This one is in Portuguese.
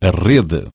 a rede.